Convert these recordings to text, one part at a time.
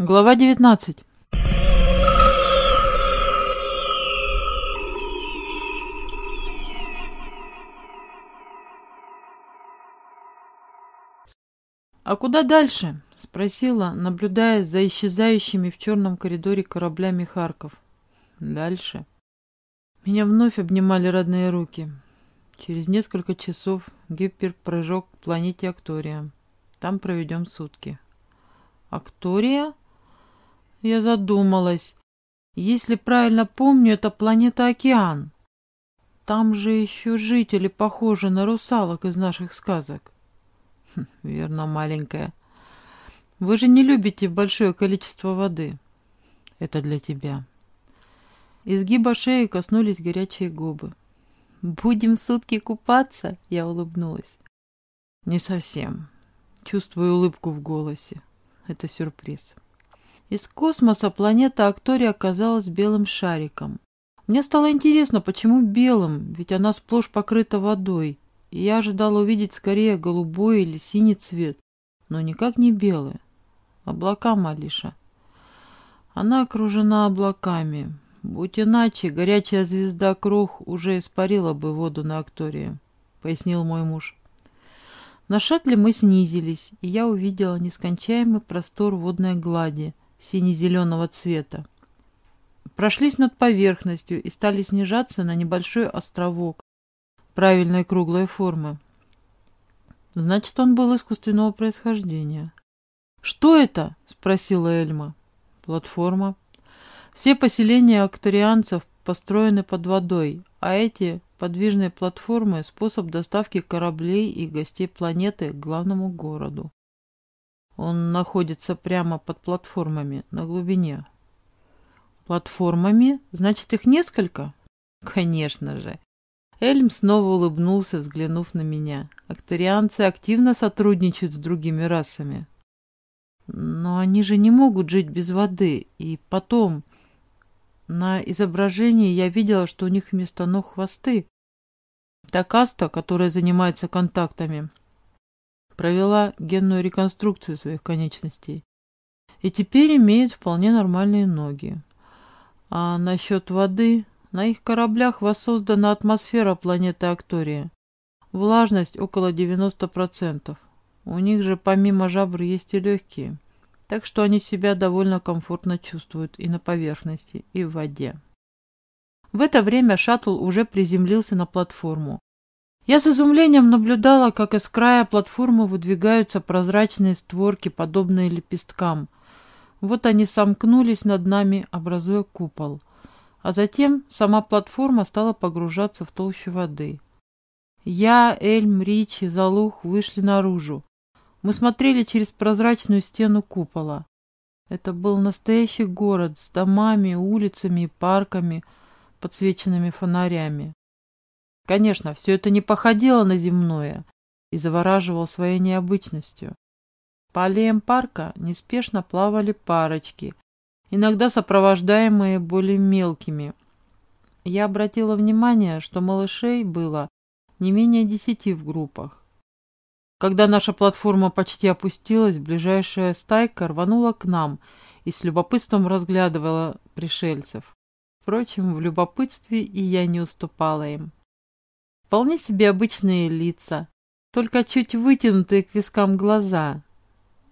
Глава 19 «А куда дальше?» — спросила, наблюдая за исчезающими в черном коридоре кораблями Харков. «Дальше?» Меня вновь обнимали родные руки. Через несколько часов гиперпрыжок к планете Актория. Там проведем сутки. «Актория?» Я задумалась. Если правильно помню, это планета Океан. Там же еще жители похожи на русалок из наших сказок. Хм, верно, маленькая. Вы же не любите большое количество воды. Это для тебя. Изгиба шеи коснулись горячие губы. «Будем сутки купаться?» — я улыбнулась. «Не совсем. Чувствую улыбку в голосе. Это сюрприз». Из космоса планета Актория оказалась белым шариком. Мне стало интересно, почему белым, ведь она сплошь покрыта водой, и я ожидала увидеть скорее голубой или синий цвет, но никак не белый. Облака, Малиша. Она окружена облаками. Будь иначе, горячая звезда Круг уже испарила бы воду на Актории, пояснил мой муж. На шаттле мы снизились, и я увидела нескончаемый простор водной глади, сине-зеленого цвета. Прошлись над поверхностью и стали снижаться на небольшой островок правильной круглой формы. Значит, он был искусственного происхождения. «Что это?» — спросила Эльма. «Платформа. Все поселения акторианцев построены под водой, а эти подвижные платформы — способ доставки кораблей и гостей планеты к главному городу. Он находится прямо под платформами на глубине. Платформами? Значит, их несколько? Конечно же. Эльм снова улыбнулся, взглянув на меня. Акторианцы активно сотрудничают с другими расами. Но они же не могут жить без воды. И потом, на изображении я видела, что у них вместо ног хвосты. Та каста, которая занимается контактами, провела генную реконструкцию своих конечностей и теперь имеют вполне нормальные ноги. А насчет воды, на их кораблях воссоздана атмосфера планеты Актория. Влажность около 90%. У них же помимо жабр есть и легкие, так что они себя довольно комфортно чувствуют и на поверхности, и в воде. В это время шаттл уже приземлился на платформу, я с изумлением наблюдала, как из края платформы выдвигаются прозрачные створки, подобные лепесткам. Вот они сомкнулись над нами, образуя купол. А затем сама платформа стала погружаться в толщу воды. Я, Эльм, Ричи, Залух вышли наружу. Мы смотрели через прозрачную стену купола. Это был настоящий город с домами, улицами и парками, подсвеченными фонарями. Конечно, все это не походило на земное и завораживало своей необычностью. По аллеям парка неспешно плавали парочки, иногда сопровождаемые более мелкими. Я обратила внимание, что малышей было не менее десяти в группах. Когда наша платформа почти опустилась, ближайшая стайка рванула к нам и с любопытством разглядывала пришельцев. Впрочем, в любопытстве и я не уступала им. Вполне себе обычные лица, только чуть вытянутые к вискам глаза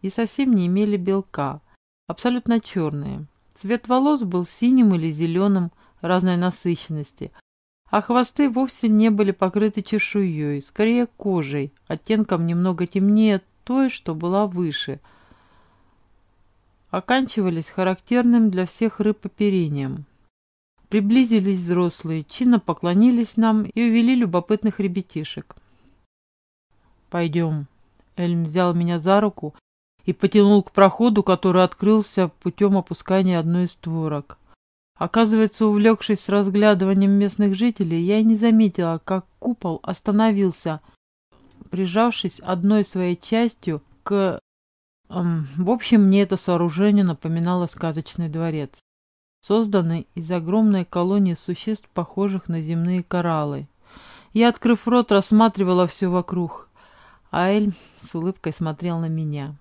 и совсем не имели белка, абсолютно черные. Цвет волос был синим или зеленым разной насыщенности, а хвосты вовсе не были покрыты чешуей, скорее кожей, оттенком немного темнее той, что была выше. Оканчивались характерным для всех рыб оперением. Приблизились взрослые, чинно поклонились нам и увели любопытных ребятишек. «Пойдем». Эльм взял меня за руку и потянул к проходу, который открылся путем опускания одной из створок. Оказывается, увлекшись разглядыванием местных жителей, я и не заметила, как купол остановился, прижавшись одной своей частью к... Эм, в общем, мне это сооружение напоминало сказочный дворец созданный из огромной колонии существ, похожих на земные кораллы. Я, открыв рот, рассматривала все вокруг, а Эль с улыбкой смотрел на меня.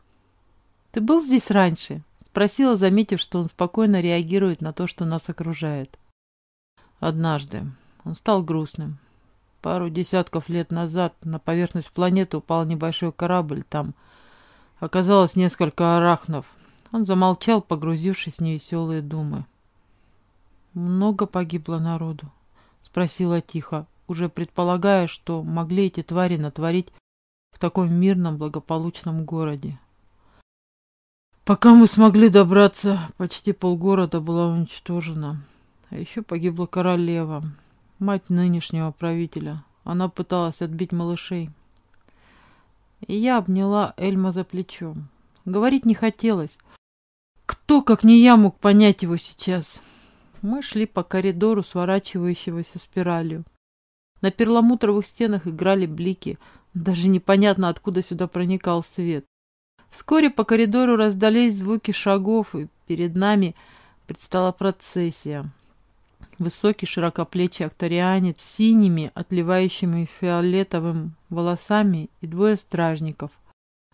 «Ты был здесь раньше?» — Спросила, заметив, что он спокойно реагирует на то, что нас окружает. Однажды он стал грустным. Пару десятков лет назад на поверхность планеты упал небольшой корабль. Там оказалось несколько арахнов. Он замолчал, погрузившись в невеселые думы. «Много погибло народу?» — спросила тихо, уже предполагая, что могли эти твари натворить в таком мирном, благополучном городе. Пока мы смогли добраться, почти полгорода была уничтожена. А еще погибла королева, мать нынешнего правителя. Она пыталась отбить малышей. И я обняла Эльма за плечо. Говорить не хотелось. Кто, как не я, мог понять его сейчас? Мы шли по коридору, сворачивающегося спиралью. На перламутровых стенах играли блики. Даже непонятно, откуда сюда проникал свет. Вскоре по коридору раздались звуки шагов, и перед нами предстала процессия. Высокий широкоплечий акторианец с синими, отливающими фиолетовым волосами и двое стражников,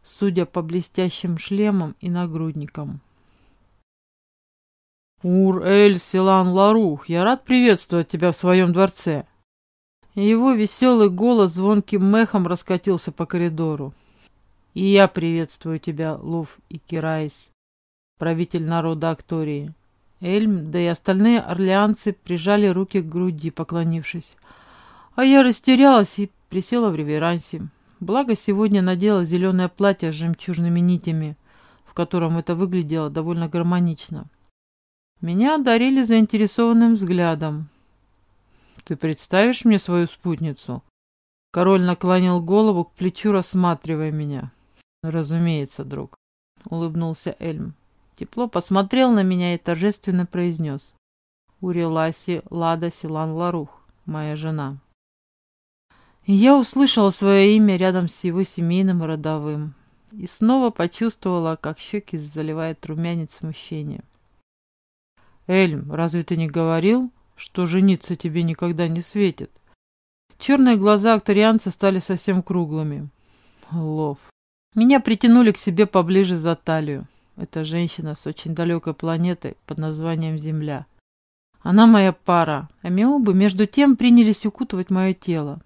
судя по блестящим шлемам и нагрудникам. «Ур-Эль Силан Ларух, я рад приветствовать тебя в своем дворце!» Его веселый голос звонким мехом раскатился по коридору. И я приветствую тебя, Лув и Кирайс, правитель народа Актории. Эльм, да и остальные орлеанцы прижали руки к груди, поклонившись. А я растерялась и присела в реверансе. Благо, сегодня надела зеленое платье с жемчужными нитями, в котором это выглядело довольно гармонично. Меня одарили заинтересованным взглядом. «Ты представишь мне свою спутницу?» Король наклонил голову к плечу, рассматривая меня. «Разумеется, друг», — улыбнулся Эльм. Тепло посмотрел на меня и торжественно произнес. «Уреласи Лада Силан Ларух, моя жена». И я услышала свое имя рядом с его семейным родовым. И снова почувствовала, как щеки заливает румянец смущения. «Эльм, разве ты не говорил, что жениться тебе никогда не светит?» Черные глаза акторианца стали совсем круглыми. Лов. Меня притянули к себе поближе за талию. Это женщина с очень далекой планеты под названием Земля. Она моя пара, а миобы между тем принялись укутывать мое тело.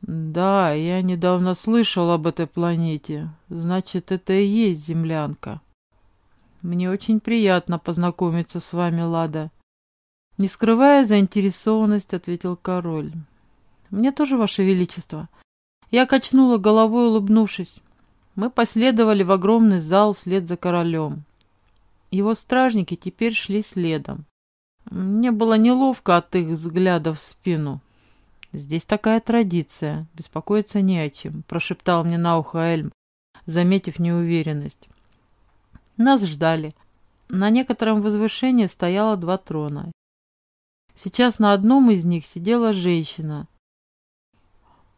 Да, я недавно слышал об этой планете. Значит, это и есть землянка. Мне очень приятно познакомиться с вами, Лада. Не скрывая заинтересованность, ответил король. Мне тоже, ваше величество. Я качнула головой, улыбнувшись. Мы последовали в огромный зал вслед за королем. Его стражники теперь шли следом. Мне было неловко от их взглядов в спину. «Здесь такая традиция, беспокоиться не о чем», — прошептал мне на ухо Эльм, заметив неуверенность. Нас ждали. На некотором возвышении стояло два трона. Сейчас на одном из них сидела женщина,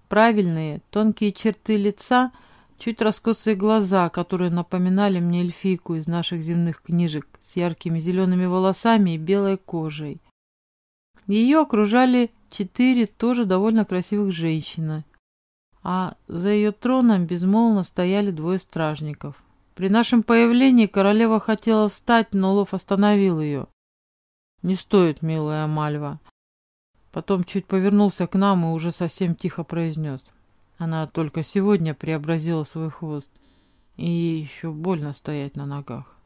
Правильные, тонкие черты лица, чуть раскосые глаза, которые напоминали мне эльфийку из наших земных книжек с яркими зелеными волосами и белой кожей. Ее окружали четыре тоже довольно красивых женщины, а за ее троном безмолвно стояли двое стражников. При нашем появлении королева хотела встать, но Лов остановил ее. «Не стоит, милая Мальва. Потом чуть повернулся к нам и уже совсем тихо произнес. Она только сегодня преобразила свой хвост. И ей еще больно стоять на ногах.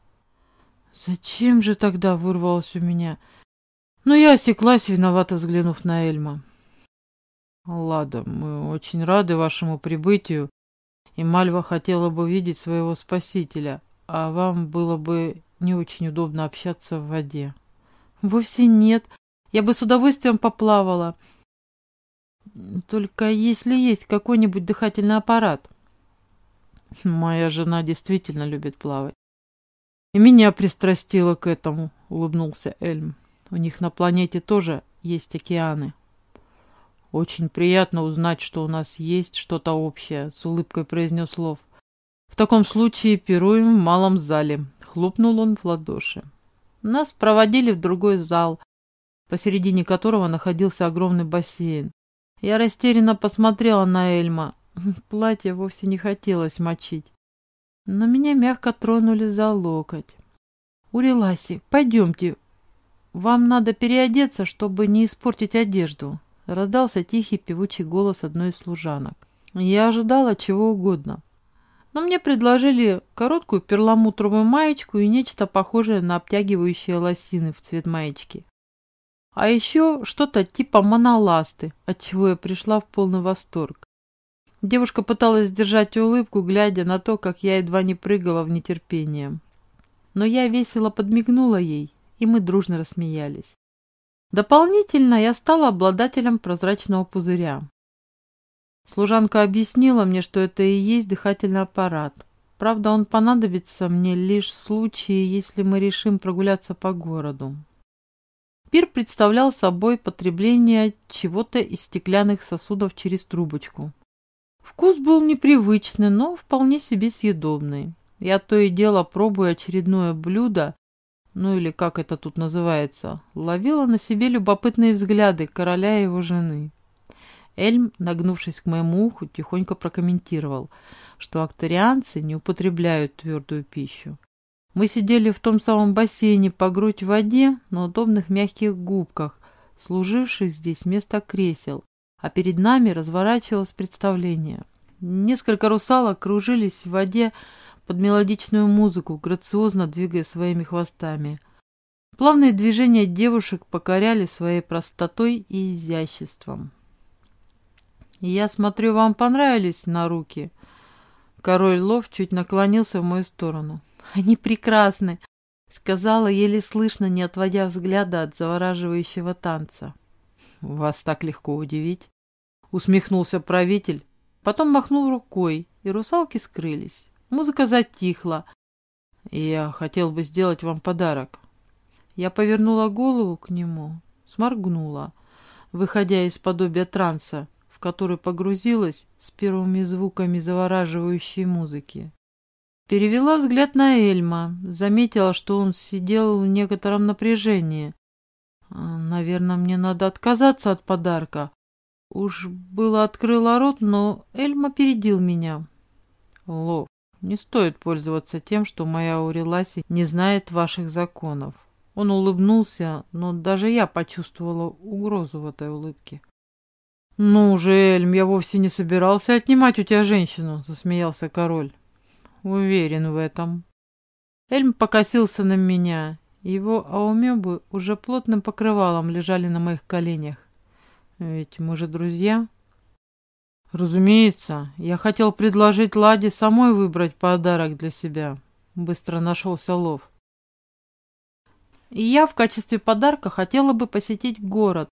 «Зачем же тогда?» — вырвалось у меня. Но я осеклась, виновато взглянув на Эльма. «Лада, мы очень рады вашему прибытию, и Мальва хотела бы видеть своего спасителя, а вам было бы не очень удобно общаться в воде». «Вовсе нет», я бы с удовольствием поплавала. Только если есть какой-нибудь дыхательный аппарат. Моя жена действительно любит плавать. И меня пристрастило к этому, улыбнулся Эльм. У них на планете тоже есть океаны. Очень приятно узнать, что у нас есть что-то общее, с улыбкой произнес Лов. В таком случае пируем в малом зале. Хлопнул он в ладоши. Нас проводили в другой зал, посередине которого находился огромный бассейн. Я растерянно посмотрела на Эльма. Платье вовсе не хотелось мочить. но меня мягко тронули за локоть. «Уреласи, пойдемте. Вам надо переодеться, чтобы не испортить одежду», — раздался тихий певучий голос одной из служанок. Я ожидала чего угодно. Но мне предложили короткую перламутровую маечку и нечто похожее на обтягивающие лосины в цвет маечки. А еще что-то типа моноласты, от чего я пришла в полный восторг. Девушка пыталась сдержать улыбку, глядя на то, как я едва не прыгала в нетерпение. Но я весело подмигнула ей, и мы дружно рассмеялись. Дополнительно я стала обладателем прозрачного пузыря. Служанка объяснила мне, что это и есть дыхательный аппарат. Правда, он понадобится мне лишь в случае, если мы решим прогуляться по городу. Пир представлял собой потребление чего-то из стеклянных сосудов через трубочку. Вкус был непривычный, но вполне себе съедобный. Я то и дело, пробуя очередное блюдо, ну или как это тут называется, ловила на себе любопытные взгляды короля и его жены. Эльм, нагнувшись к моему уху, тихонько прокомментировал, что акторианцы не употребляют твердую пищу. Мы сидели в том самом бассейне по грудь в воде на удобных мягких губках, служивших здесь вместо кресел, а перед нами разворачивалось представление. Несколько русалок кружились в воде под мелодичную музыку, грациозно двигая своими хвостами. Плавные движения девушек покоряли своей простотой и изяществом. «Я смотрю, вам понравились на руки?» Король Лов чуть наклонился в мою сторону. «Они прекрасны!» — сказала, еле слышно, не отводя взгляда от завораживающего танца. «Вас так легко удивить!» — усмехнулся правитель, потом махнул рукой, и русалки скрылись. Музыка затихла. «Я хотел бы сделать вам подарок». Я повернула голову к нему, сморгнула, выходя из подобия транса, который погрузилась с первыми звуками завораживающей музыки. Перевела взгляд на Эльма, заметила, что он сидел в некотором напряжении. «А, «Наверное, мне надо отказаться от подарка». Уж было открыла рот, но Эльм опередил меня. «Лов, не стоит пользоваться тем, что моя Уреласи не знает ваших законов». Он улыбнулся, но даже я почувствовала угрозу в этой улыбке. «Ну же, Эльм, я вовсе не собирался отнимать у тебя женщину», — засмеялся король. «Уверен в этом». Эльм покосился на меня. Его аумебы уже плотным покрывалом лежали на моих коленях. «Ведь мы же друзья». «Разумеется, я хотел предложить Ладе самой выбрать подарок для себя», — быстро нашелся Лов. «И я в качестве подарка хотела бы посетить город,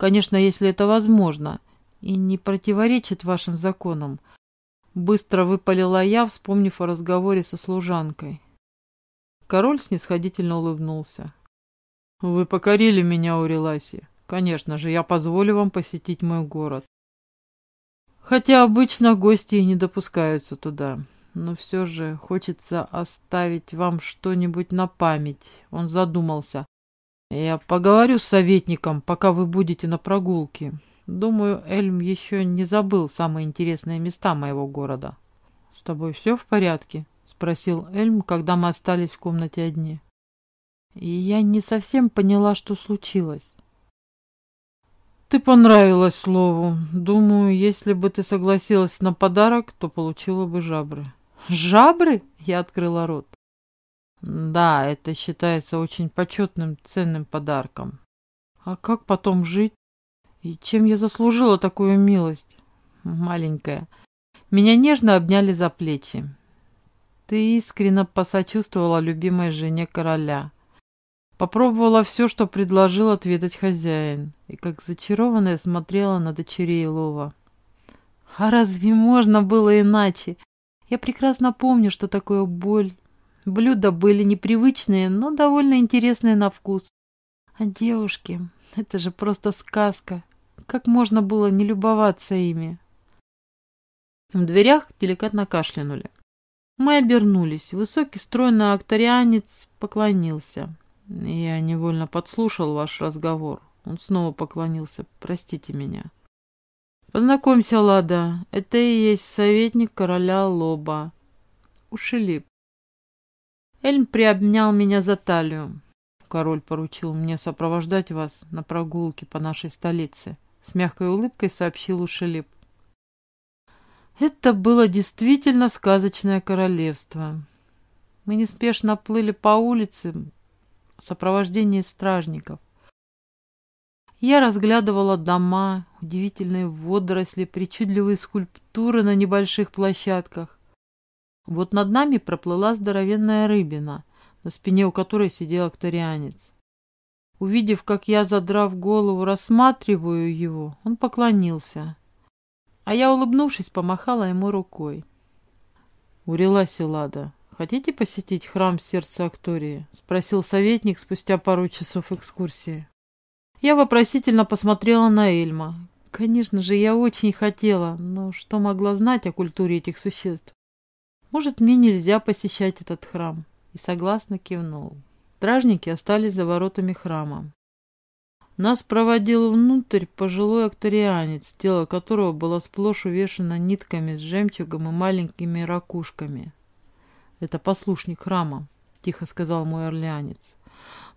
Конечно, если это возможно и не противоречит вашим законам. Быстро выпалила я, вспомнив о разговоре со служанкой. Король снисходительно улыбнулся. «Вы покорили меня, Уреласи. Конечно же, я позволю вам посетить мой город. Хотя обычно гости и не допускаются туда. Но все же хочется оставить вам что-нибудь на память». Он задумался. Я поговорю с советником, пока вы будете на прогулке. Думаю, Эльм еще не забыл самые интересные места моего города. С тобой все в порядке? Спросил Эльм, когда мы остались в комнате одни. И я не совсем поняла, что случилось. Ты понравилась слову. Думаю, если бы ты согласилась на подарок, то получила бы жабры. Жабры? Я открыла рот. Да, это считается очень почетным, ценным подарком. А как потом жить? И чем я заслужила такую милость? Маленькая. Меня нежно обняли за плечи. Ты искренне посочувствовала любимой жене короля. Попробовала все, что предложил отведать хозяин, и как зачарованная смотрела на дочерей Лова. А разве можно было иначе? Я прекрасно помню, что такое боль, Блюда были непривычные, но довольно интересные на вкус. А девушки, это же просто сказка. Как можно было не любоваться ими? В дверях деликатно кашлянули. Мы обернулись. Высокий стройный акторианец поклонился. Я невольно подслушал ваш разговор. Он снова поклонился. Простите меня. Познакомься, Лада. Это и есть советник короля Лоба. Ушелип. Эльм приобнял меня за талию. Король поручил мне сопровождать вас на прогулке по нашей столице. С мягкой улыбкой сообщил Ушелип. Это было действительно сказочное королевство. Мы неспешно плыли по улице в сопровождении стражников. Я разглядывала дома, удивительные водоросли, причудливые скульптуры на небольших площадках. Вот над нами проплыла здоровенная рыбина, на спине у которой сидел акторианец. Увидев, как я, задрав голову, рассматриваю его, он поклонился. А я, улыбнувшись, помахала ему рукой. «Урела Селада, хотите посетить храм сердца Актории?» — спросил советник спустя пару часов экскурсии. Я вопросительно посмотрела на Эльма. Конечно же, я очень хотела, но что могла знать о культуре этих существ? Может, мне нельзя посещать этот храм? И согласно кивнул. Стражники остались за воротами храма. Нас проводил внутрь пожилой акторианец, тело которого было сплошь увешано нитками с жемчугом и маленькими ракушками. «Это послушник храма», — тихо сказал мой орлеанец.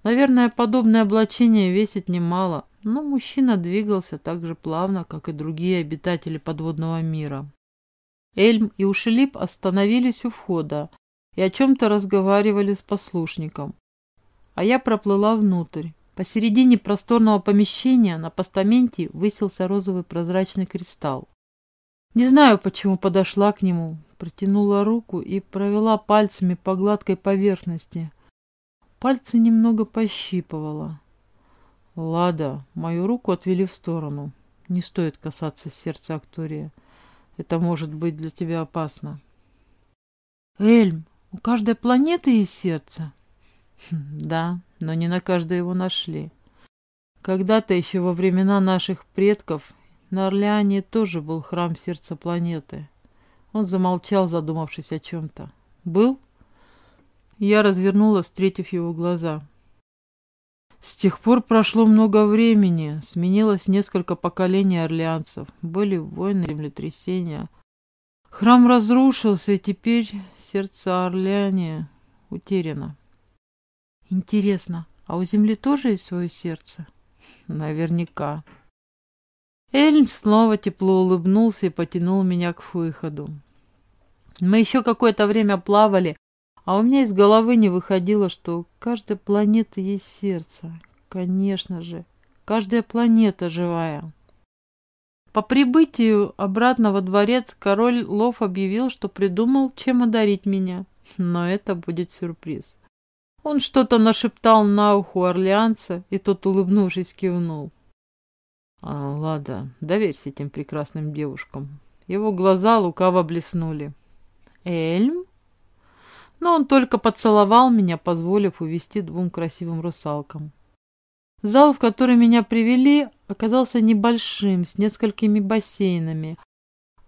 Наверное, подобное облачение весит немало, но мужчина двигался так же плавно, как и другие обитатели подводного мира. Эльм и Ушелип остановились у входа и о чем-то разговаривали с послушником. А я проплыла внутрь. Посередине просторного помещения на постаменте высился розовый прозрачный кристалл. Не знаю, почему подошла к нему, протянула руку и провела пальцами по гладкой поверхности. Пальцы немного пощипывала. Лада, мою руку отвели в сторону. Не стоит касаться сердца Актория. Это может быть для тебя опасно. Эльм, у каждой планеты есть сердце. Хм, да, но не на каждой его нашли. Когда-то еще во времена наших предков на Орлеане тоже был храм сердца планеты. Он замолчал, задумавшись о чем-то. «Был?» Я развернула, встретив его глаза. С тех пор прошло много времени, сменилось несколько поколений орлеанцев, были войны, землетрясения. Храм разрушился, и теперь сердце Орляне утеряно. Интересно, а у земли тоже есть свое сердце? Наверняка. Эльм снова тепло улыбнулся и потянул меня к выходу. Мы еще какое-то время плавали, а у меня из головы не выходило, что у каждой планеты есть сердце. Конечно же, каждая планета живая. По прибытию обратно во дворец король Лов объявил, что придумал, чем одарить меня. Но это будет сюрприз. Он что-то нашептал на уху орлеанца, и тот, улыбнувшись, кивнул. А, ладно, доверься этим прекрасным девушкам. Его глаза лукаво блеснули. Эльм? но он только поцеловал меня, позволив увести двум красивым русалкам. Зал, в который меня привели, оказался небольшим, с несколькими бассейнами.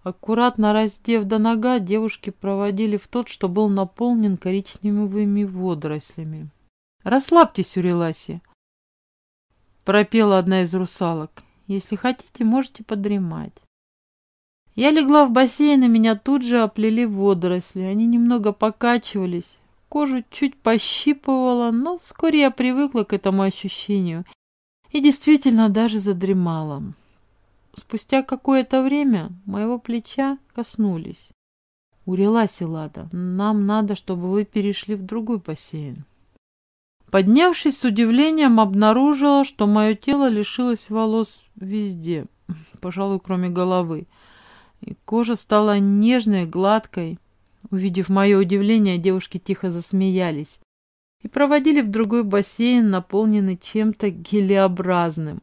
Аккуратно раздев до нога, девушки проводили в тот, что был наполнен коричневыми водорослями. «Расслабьтесь, Уреласи!» Пропела одна из русалок. «Если хотите, можете подремать». Я легла в бассейн, и меня тут же оплели водоросли. Они немного покачивались. Кожу чуть пощипывала, но вскоре я привыкла к этому ощущению и действительно даже задремала. Спустя какое-то время моего плеча коснулись. Урела Селада, нам надо, чтобы вы перешли в другой бассейн. Поднявшись с удивлением, обнаружила, что мое тело лишилось волос везде, пожалуй, кроме головы и кожа стала нежной, гладкой. Увидев мое удивление, девушки тихо засмеялись и проводили в другой бассейн, наполненный чем-то гелеобразным.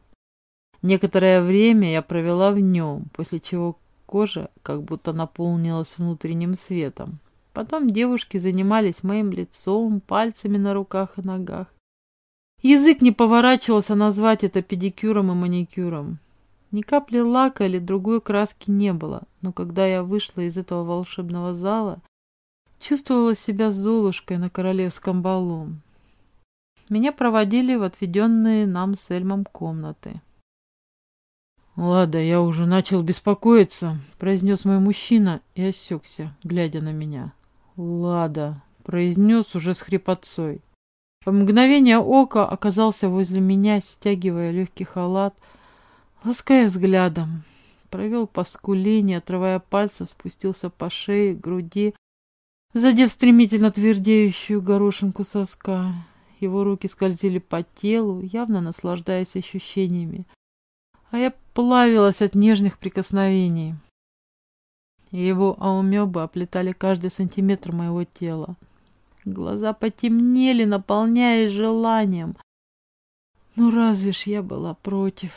Некоторое время я провела в нем, после чего кожа как будто наполнилась внутренним светом. Потом девушки занимались моим лицом, пальцами на руках и ногах. Язык не поворачивался назвать это педикюром и маникюром. Ни капли лака или другой краски не было, но когда я вышла из этого волшебного зала, чувствовала себя Золушкой на королевском балу. Меня проводили в отведенные нам с Эльмом комнаты. «Лада, я уже начал беспокоиться», — произнес мой мужчина и осекся, глядя на меня. Лада, произнес уже с хрипотцой. В мгновение ока оказался возле меня, стягивая легкий халат, лаская взглядом. Провел по скуле, не отрывая пальца, спустился по шее, груди, задев стремительно твердеющую горошинку соска. Его руки скользили по телу, явно наслаждаясь ощущениями. А я плавилась от нежных прикосновений. Его аумёбы оплетали каждый сантиметр моего тела. Глаза потемнели, наполняясь желанием. Ну разве ж я была против?